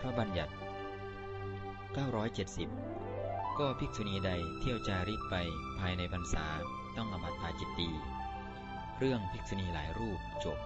พระบัญญัติ 970 ก็ภิกษุณีใดเที่ยวจาริกไปภายในพรรษาต้องอบัตตาจิตตี เรื่องภิกษุณีหลายรูปจบ